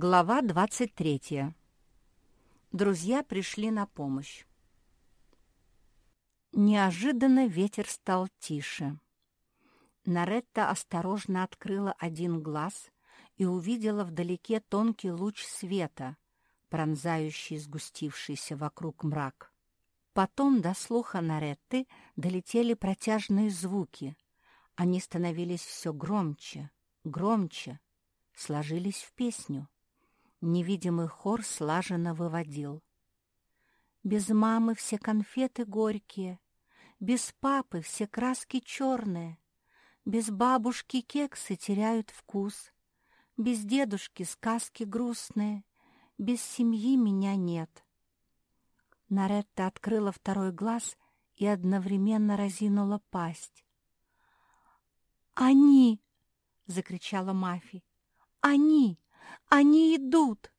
Глава 23. Друзья пришли на помощь. Неожиданно ветер стал тише. Наретта осторожно открыла один глаз и увидела вдалеке тонкий луч света, пронзающий сгустившийся вокруг мрак. Потом до слуха Наретты долетели протяжные звуки. Они становились все громче, громче, сложились в песню. Невидимый хор слаженно выводил. Без мамы все конфеты горькие, Без папы все краски черные, Без бабушки кексы теряют вкус, Без дедушки сказки грустные, Без семьи меня нет. Наретта открыла второй глаз и одновременно разинула пасть. «Они!» — закричала Мафи. «Они!» Они идут!»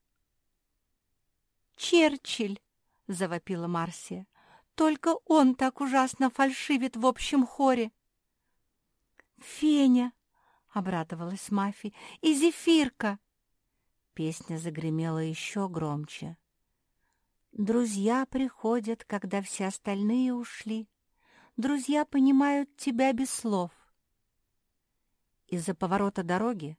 «Черчилль!» — завопила Марсия. «Только он так ужасно фальшивит в общем хоре!» «Феня!» — обрадовалась Мафи. «И Зефирка!» Песня загремела еще громче. «Друзья приходят, когда все остальные ушли. Друзья понимают тебя без слов». Из-за поворота дороги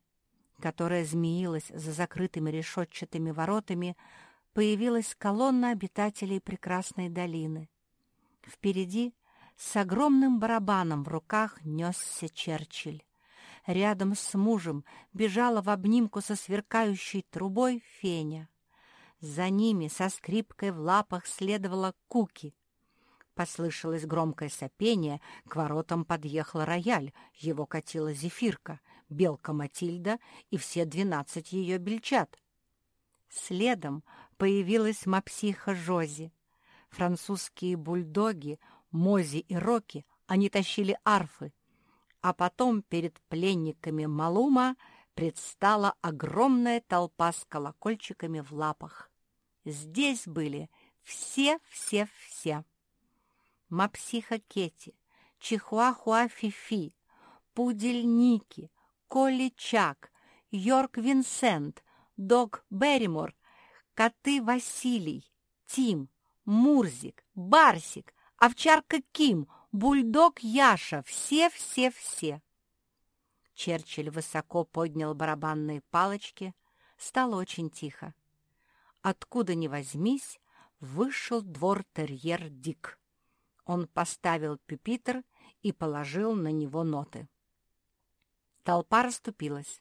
которая змеилась за закрытыми решетчатыми воротами, появилась колонна обитателей прекрасной долины. Впереди с огромным барабаном в руках несся Черчилль. Рядом с мужем бежала в обнимку со сверкающей трубой Феня. За ними со скрипкой в лапах следовала Куки. Послышалось громкое сопение, к воротам подъехал рояль, его катила зефирка — белка Матильда и все двенадцать ее бельчат. Следом появилась мапсиха Жози. Французские бульдоги, Мози и Роки, они тащили арфы. А потом перед пленниками Малума предстала огромная толпа с колокольчиками в лапах. Здесь были все-все-все. Мапсиха Кети, Чихуахуа Фифи, Пудель Ники, Колли Чак, Йорк Винсент, Дог Берримор, коты Василий, Тим, Мурзик, Барсик, овчарка Ким, бульдог Яша, все-все-все. Черчилль высоко поднял барабанные палочки, стало очень тихо. Откуда ни возьмись, вышел двор-терьер Дик. Он поставил пюпитр и положил на него ноты. Толпа расступилась.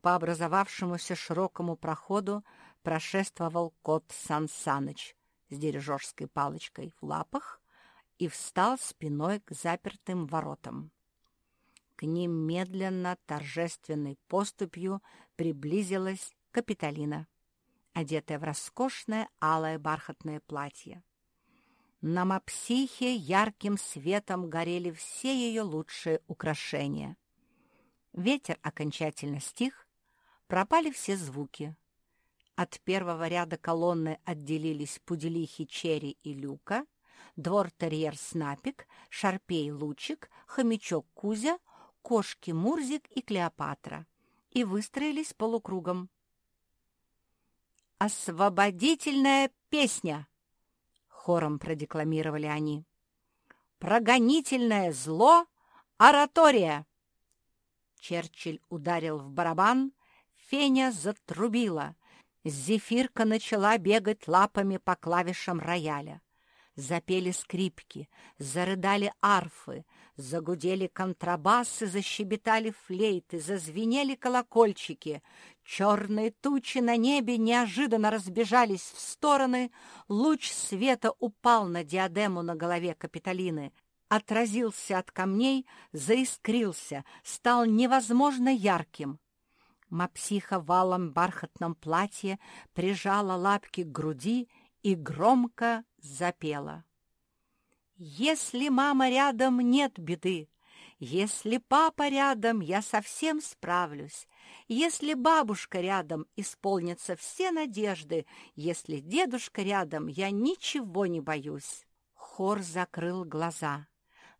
По образовавшемуся широкому проходу прошествовал кот Сан Саныч с дирижерской палочкой в лапах и встал спиной к запертым воротам. К ним медленно, торжественной поступью приблизилась Капитолина, одетая в роскошное алое бархатное платье. На мапсихе ярким светом горели все ее лучшие украшения — Ветер окончательно стих, пропали все звуки. От первого ряда колонны отделились пуделихи Черри и Люка, двор-терьер Снапик, шарпей Лучик, хомячок Кузя, кошки Мурзик и Клеопатра и выстроились полукругом. «Освободительная песня!» — хором продекламировали они. «Прогонительное зло! Оратория!» Черчилль ударил в барабан, Феня затрубила. Зефирка начала бегать лапами по клавишам рояля. Запели скрипки, зарыдали арфы, загудели контрабасы, защебетали флейты, зазвенели колокольчики. Черные тучи на небе неожиданно разбежались в стороны, луч света упал на диадему на голове Капитолины отразился от камней, заискрился, стал невозможно ярким. Мапсиха валом бархатном платье прижала лапки к груди и громко запела. «Если мама рядом, нет беды. Если папа рядом, я совсем справлюсь. Если бабушка рядом, исполнятся все надежды. Если дедушка рядом, я ничего не боюсь». Хор закрыл глаза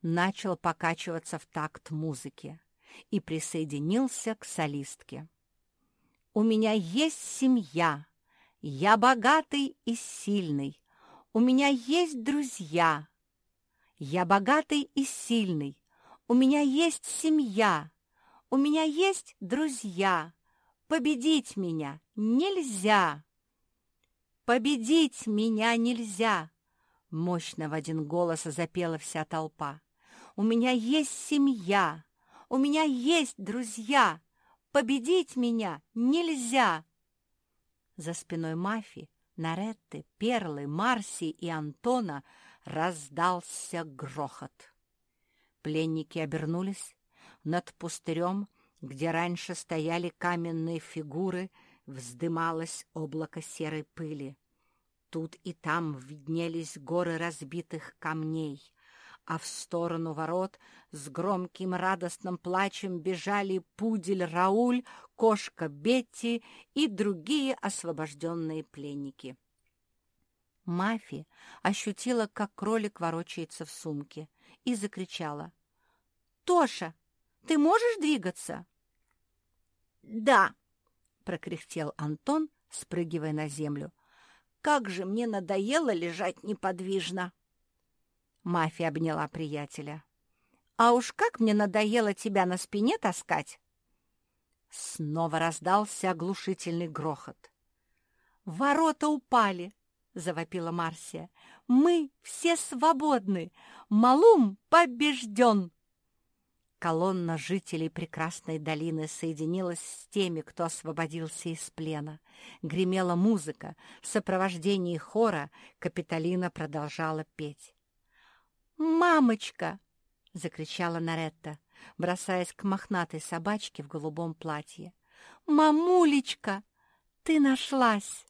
начал покачиваться в такт музыки и присоединился к солистке. У меня есть семья. Я богатый и сильный. У меня есть друзья. Я богатый и сильный. У меня есть семья. У меня есть друзья. Победить меня нельзя. Победить меня нельзя. Мощно в один голос запела вся толпа. У меня есть семья. У меня есть друзья. Победить меня нельзя. За спиной Мафи, Наретты, Перлы, Марси и Антона раздался грохот. Пленники обернулись. Над пустырем, где раньше стояли каменные фигуры, вздымалось облако серой пыли. Тут и там виднелись горы разбитых камней, а в сторону ворот с громким радостным плачем бежали пудель Рауль, кошка Бетти и другие освобожденные пленники. Мафи ощутила, как кролик ворочается в сумке, и закричала. «Тоша, ты можешь двигаться?» «Да», — прокряхтел Антон, спрыгивая на землю. «Как же мне надоело лежать неподвижно!» Мафия обняла приятеля. «А уж как мне надоело тебя на спине таскать!» Снова раздался оглушительный грохот. «Ворота упали!» — завопила Марсия. «Мы все свободны! Малум побежден!» Колонна жителей прекрасной долины соединилась с теми, кто освободился из плена. Гремела музыка. В сопровождении хора Капитолина продолжала петь. «Мамочка!» — закричала Наретта, бросаясь к мохнатой собачке в голубом платье. «Мамулечка, ты нашлась!»